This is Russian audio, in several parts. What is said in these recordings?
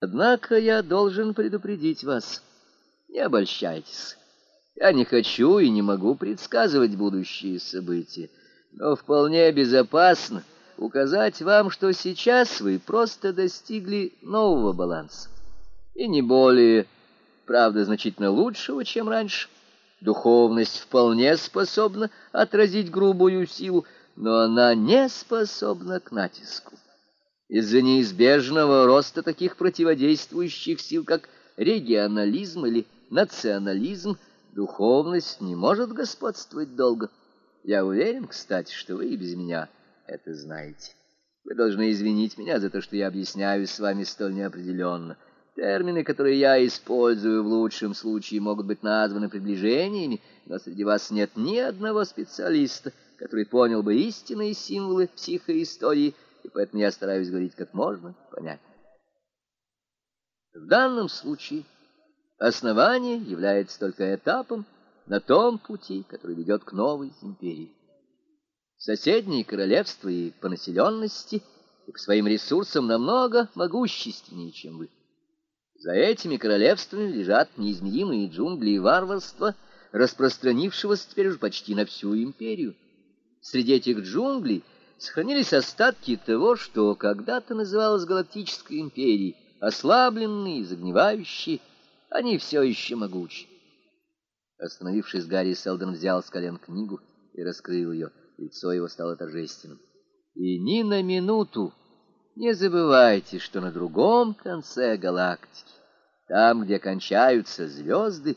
Однако я должен предупредить вас. Не обольщайтесь. Я не хочу и не могу предсказывать будущие события, но вполне безопасно указать вам, что сейчас вы просто достигли нового баланса. И не более, правда, значительно лучшего, чем раньше. Духовность вполне способна отразить грубую силу, но она не способна к натиску. Из-за неизбежного роста таких противодействующих сил, как регионализм или национализм, духовность не может господствовать долго. Я уверен, кстати, что вы и без меня это знаете. Вы должны извинить меня за то, что я объясняю с вами столь неопределенно. Термины, которые я использую в лучшем случае, могут быть названы приближениями, но среди вас нет ни одного специалиста, который понял бы истинные символы психоистории, и поэтому я стараюсь говорить как можно понятнее. В данном случае основание является только этапом на том пути, который ведет к новой империи. Соседние королевства и по населенности, и по своим ресурсам намного могущественнее, чем вы. За этими королевствами лежат неизмеримые джунгли и варварство, распространившегося теперь уже почти на всю империю. Среди этих джунглей сохранились остатки того, что когда-то называлось Галактической империей, ослабленные, загнивающие, они все еще могучи. Остановившись, Гарри Селдон взял с колен книгу и раскрыл ее. Лицо его стало торжественным. И ни на минуту не забывайте, что на другом конце галактики, там, где кончаются звезды,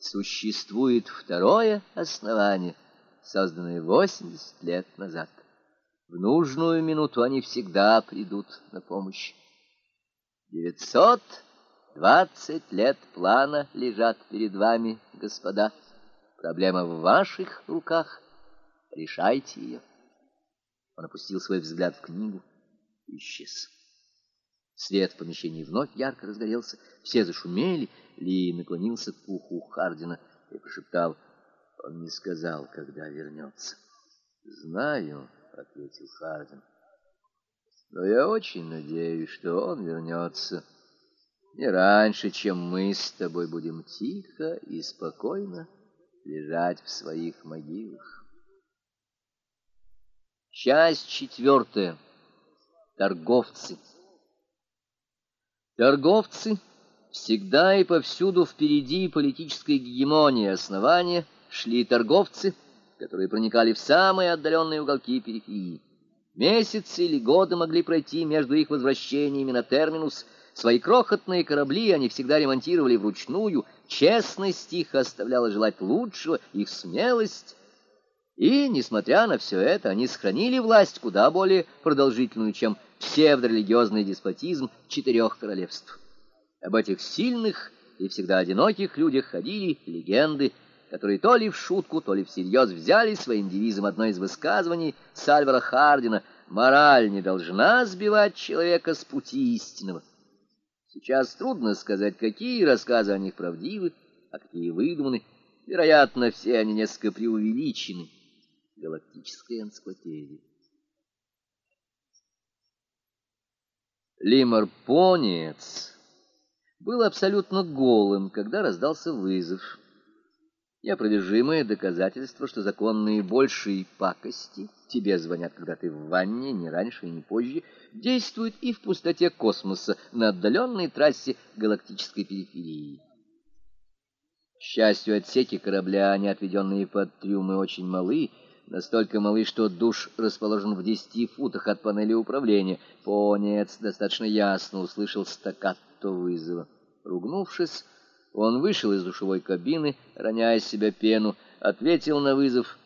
существует второе основание, созданное 80 лет назад. В нужную минуту они всегда придут на помощь. Девятьсот двадцать лет плана лежат перед вами, господа. Проблема в ваших руках. Решайте ее. Он опустил свой взгляд в книгу и исчез. Свет в помещении вновь ярко разгорелся. Все зашумели. Ли наклонился к уху Хардина и прошептал, он не сказал, когда вернется. «Знаю», — ответил Хардин, — «но я очень надеюсь, что он вернется не раньше, чем мы с тобой будем тихо и спокойно лежать в своих могилах». Часть четвертая. Торговцы. Торговцы всегда и повсюду впереди политической гегемонии основания шли торговцы, которые проникали в самые отдаленные уголки периферии. Месяцы или годы могли пройти между их возвращениями на терминус. Свои крохотные корабли они всегда ремонтировали вручную. Честность их оставляла желать лучшего, их смелость и, несмотря на все это, они сохранили власть куда более продолжительную, чем псевдорелигиозный деспотизм четырех королевств. Об этих сильных и всегда одиноких людях ходили легенды, которые то ли в шутку, то ли всерьез взяли своим девизом одно из высказываний Сальвара Хардина «Мораль не должна сбивать человека с пути истинного». Сейчас трудно сказать, какие рассказы о них правдивы, а какие выдуманы. Вероятно, все они несколько преувеличены галактической энциклопедии. Лимар-понец был абсолютно голым, когда раздался вызов. Неопровержимое доказательство, что законные большие пакости, тебе звонят, когда ты в ванне, не раньше и не позже, действуют и в пустоте космоса на отдаленной трассе галактической периферии. К счастью, отсеки корабля, не отведенные под трюмы, очень малы, настолько малы, что душ расположен в десяти футах от панели управления. Понец достаточно ясно услышал стаккато вызова. Ругнувшись, он вышел из душевой кабины, роняя с себя пену, ответил на вызов,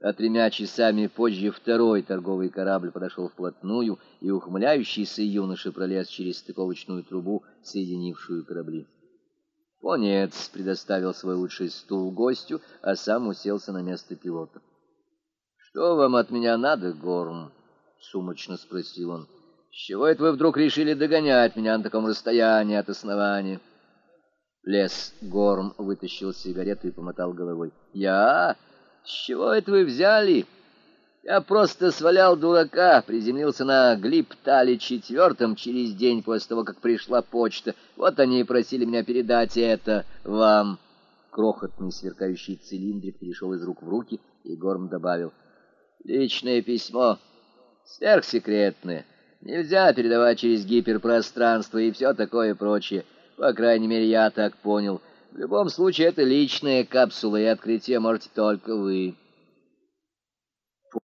а тремя часами позже второй торговый корабль подошел вплотную, и ухмыляющийся юноша пролез через стыковочную трубу, соединившую корабли. Понец предоставил свой лучший стул гостю, а сам уселся на место пилота. «Что вам от меня надо, Горм?» — сумрачно спросил он. «С чего это вы вдруг решили догонять меня на таком расстоянии от основания?» Лес Горм вытащил сигарету и помотал головой. «Я? С чего это вы взяли? Я просто свалял дурака, приземлился на Глиптале четвертом через день после того, как пришла почта. Вот они и просили меня передать это вам. Крохотный сверкающий цилиндрик перешел из рук в руки, и Горм добавил. Личное письмо. Сверхсекретное. Нельзя передавать через гиперпространство и все такое прочее. По крайней мере, я так понял. В любом случае, это личная капсула, и открытие можете только вы.